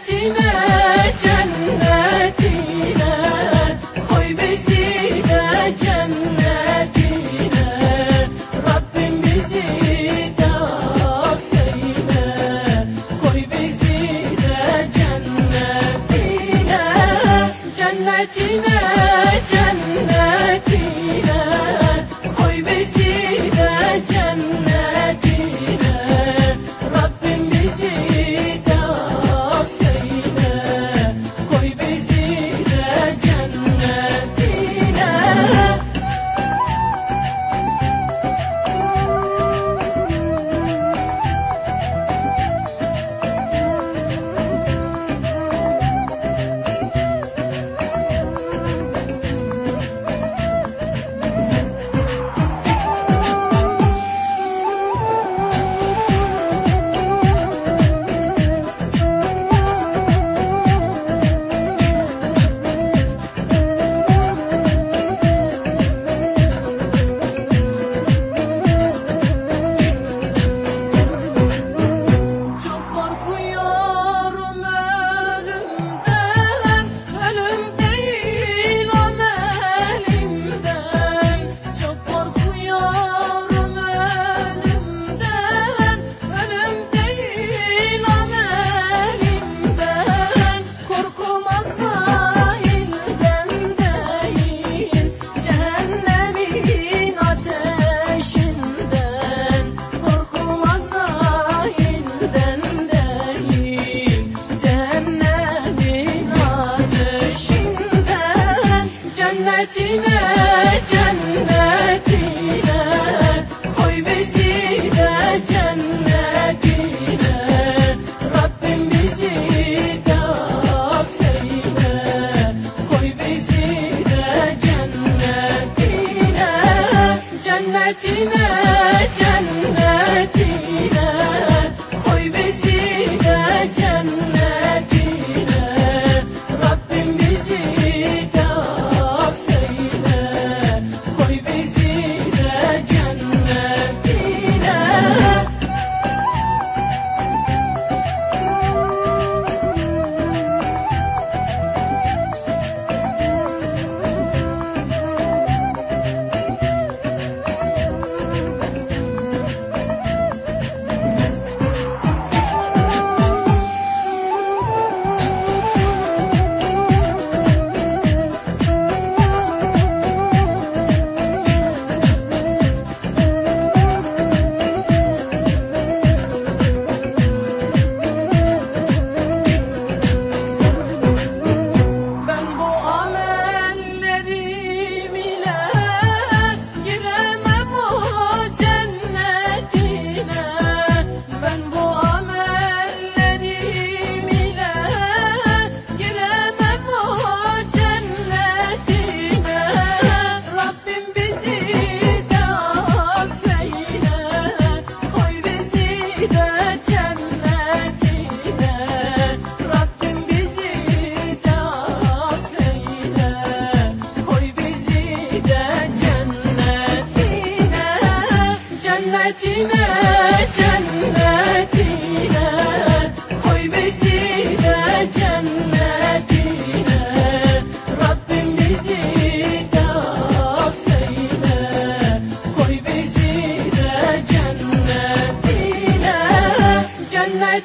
Cennetine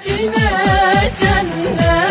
Cennetine cennet